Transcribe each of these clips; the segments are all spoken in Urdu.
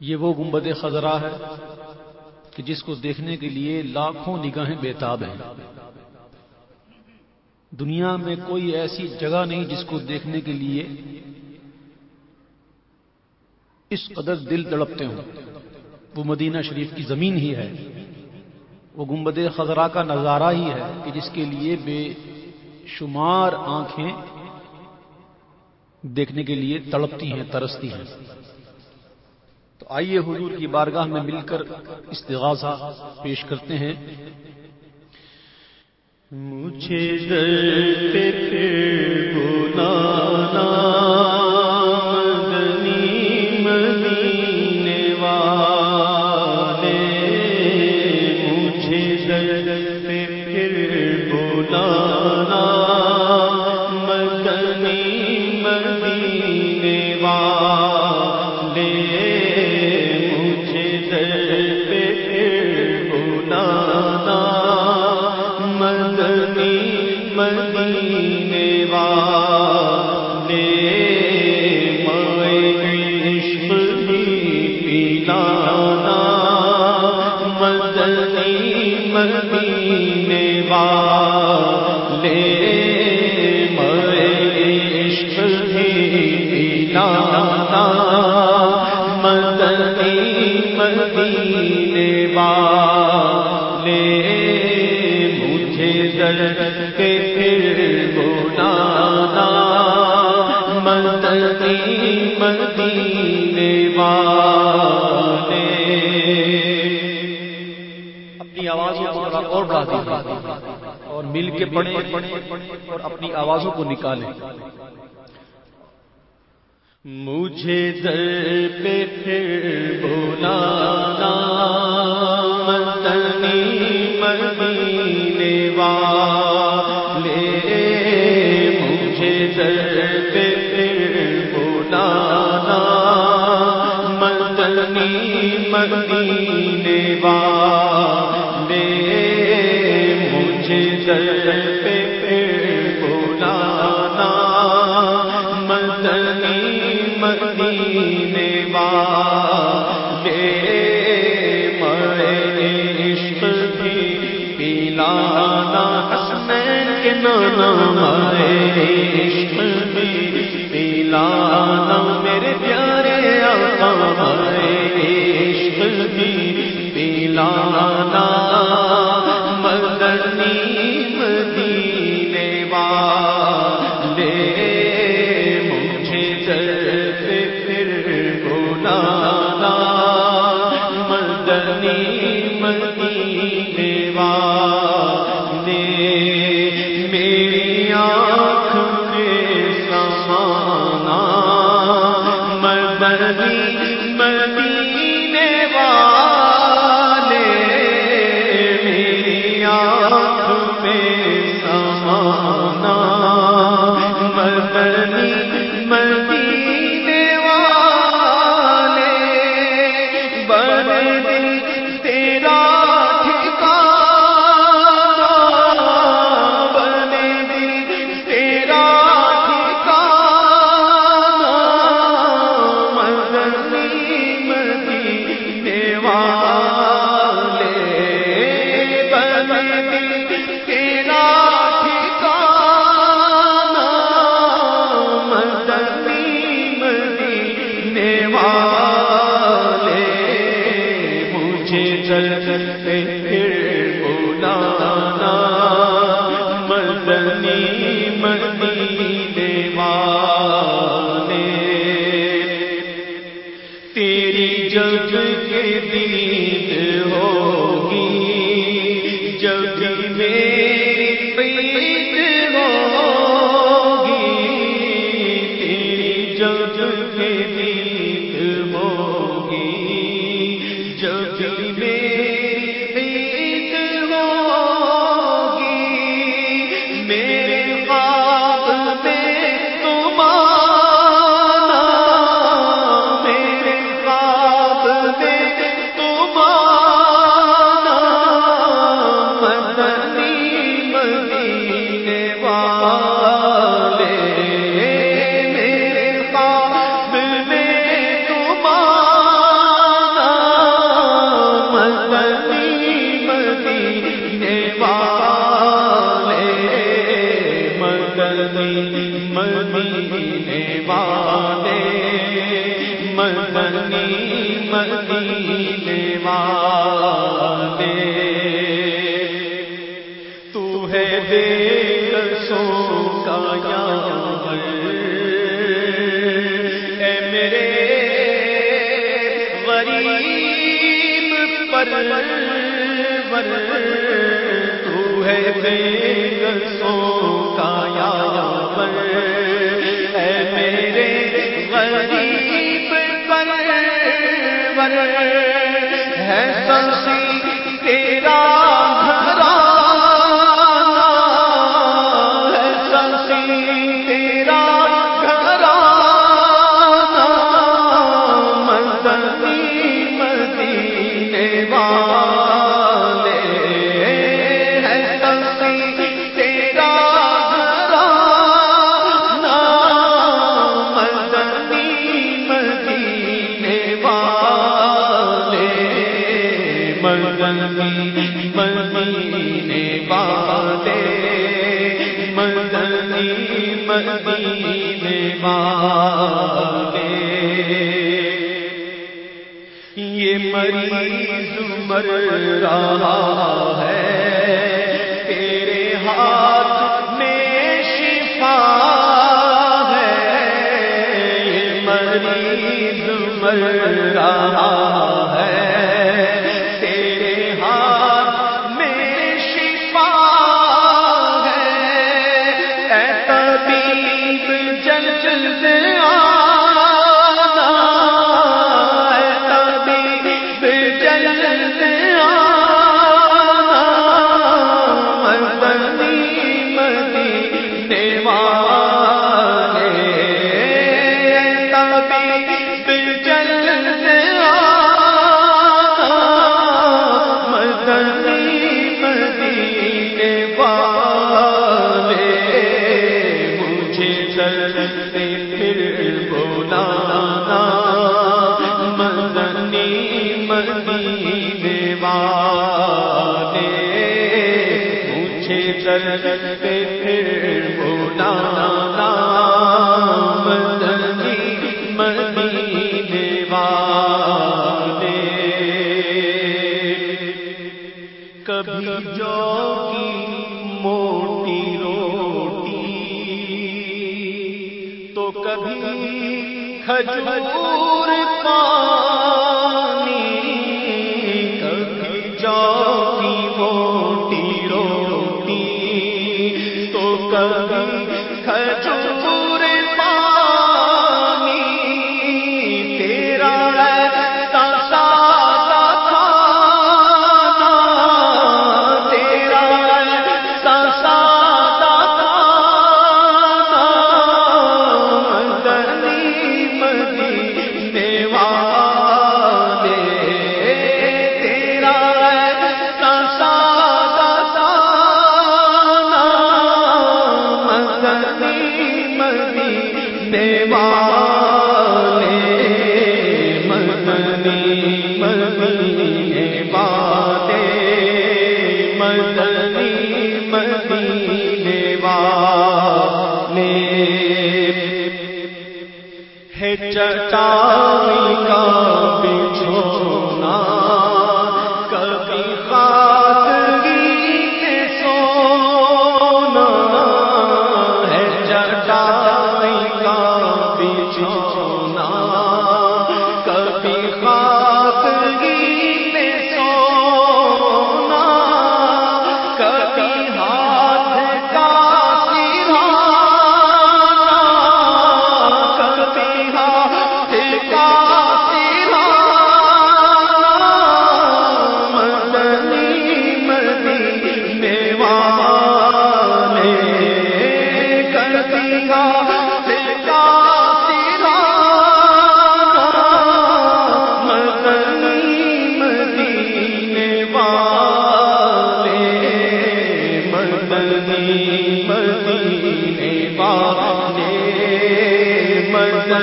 یہ وہ گنبد خزرہ ہے کہ جس کو دیکھنے کے لیے لاکھوں نگاہیں بےتاب ہیں۔ دنیا میں کوئی ایسی جگہ نہیں جس کو دیکھنے کے لیے اس قدر دل تڑپتے ہوں۔ وہ مدینہ شریف کی زمین ہی ہے۔ وہ گنبد خزرہ کا نظارہ ہی ہے کہ جس کے لیے بے شمار آنکھیں دیکھنے کے لیے تڑپتی ہیں، ترستی ہیں۔ تو آئیے حضور کی بارگاہ میں مل کر استغاثہ پیش کرتے ہیں۔ مجھے بلانا اور مل کے پڑھیں اور اپنی آوازوں کو نکالیں۔ مجھے در پہ پھر بولانا مدنی مدینے والے، مجھے در پہ پھر بولانا مدنی مدینے والے۔ لانا حسنین کے نانا ہمارے عشق میں میرے پیارے آقا ہمارے عشق میں پلانا مدنی مدینے والے، مجھے در پھر بلانا مدنی مدینے والے۔ میں مدینے والے، مدنی مدینے والے۔ تو ہے بے تو ہے بے سو کا یا پر اے میرے غریب پر ہے سنسی مدنی مدینے والے مدنی مدینے والے یہ مریض مر رہا ہے، تیرے ہاتھ میں شفا ہے۔ یہ مریض مر رہا ہے کبھی جو موٹی روٹی۔ تو کبھی کھجور پا ہے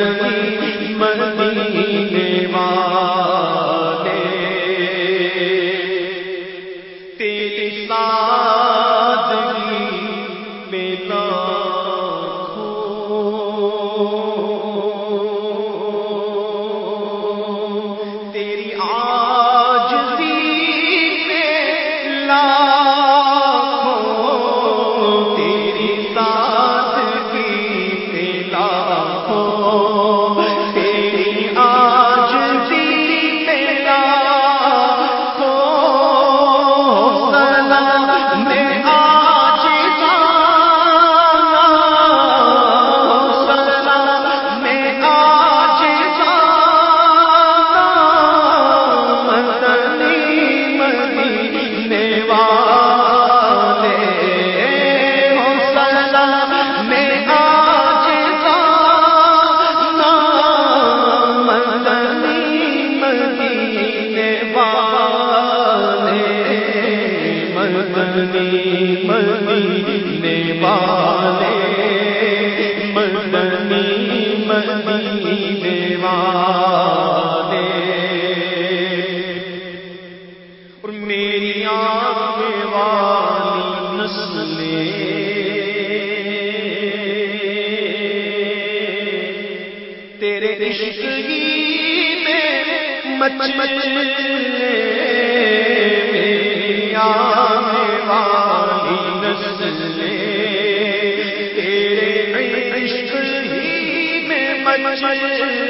میں عشقی میں مچمچنے آنے والی نسلیں تیرے عشق میں مچمچنے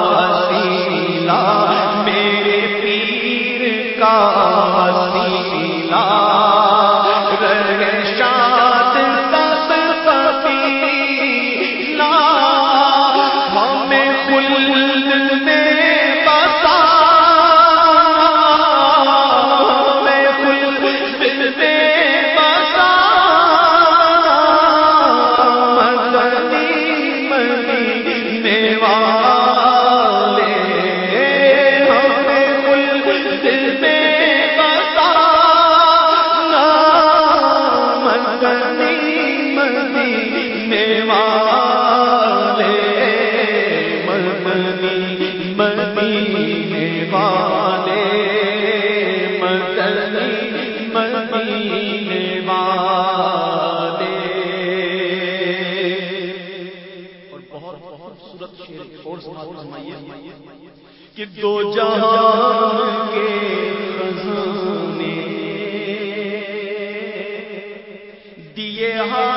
کا سیلا کہ دو جہاں کے خزانے دیے ہاں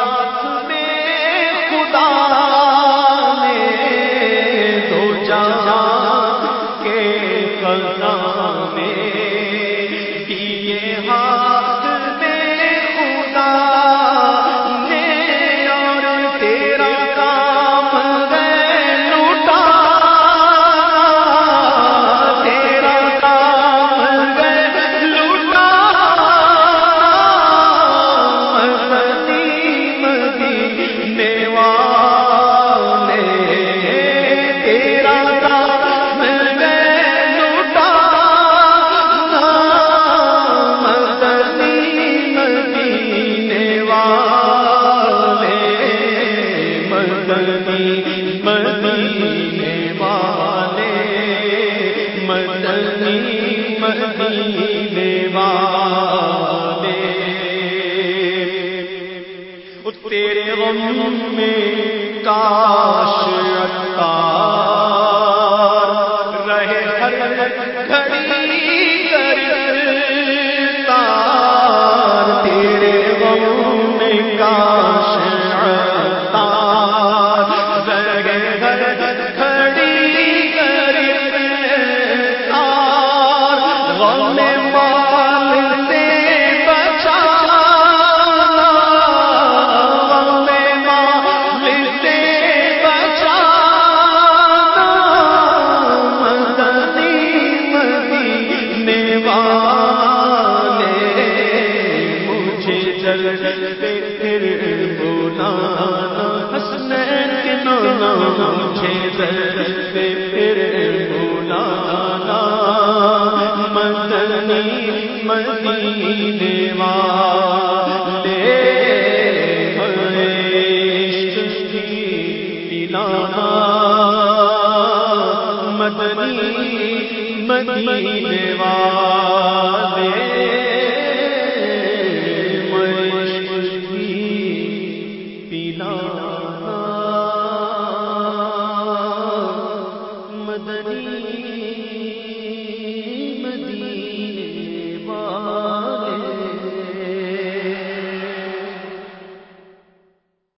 تیرے غم میں کاش عطا مدنی مدینے والے